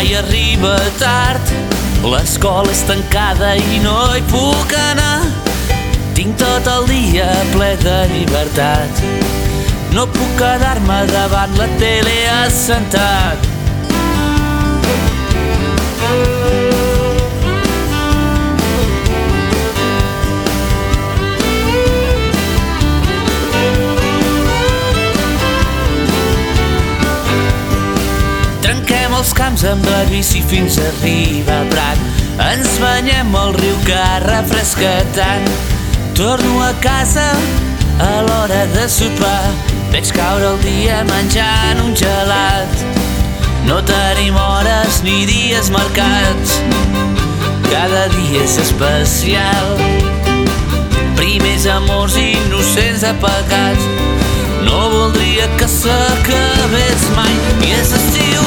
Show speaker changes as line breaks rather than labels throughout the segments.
mai arriba tard. L'escola és tancada i no hi puc anar. Tinc tot el dia ple de llibertat. No puc quedar-me davant la tele assentat. Trenquem els camps amb la bici fins a Prat. Ens banyem al riu que refresca tant. Torno a casa a l'hora de sopar. Veig caure el dia menjant un gelat. No tenim hores ni dies marcats. Cada dia és especial. Primers amors innocents apagats. No voldria que s'acabés mai. I és estiu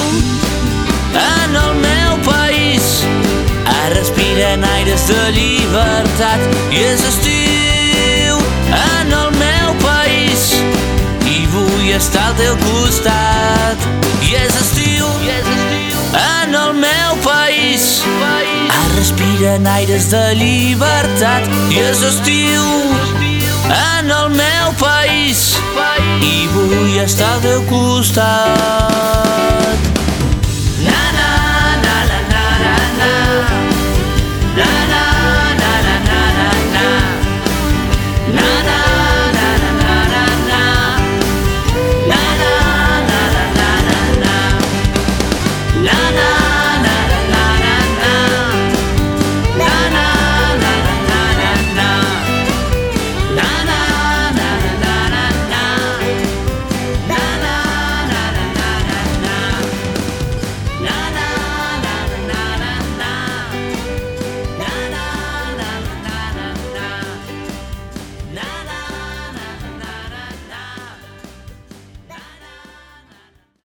en el meu país. Ara respiren aires de llibertat. I és estiu en el meu país. I vull estar al teu costat. I és estiu, i és estiu en el meu país. Ara respiren aires de llibertat. I és estiu en el meu país i vull estar al teu costat.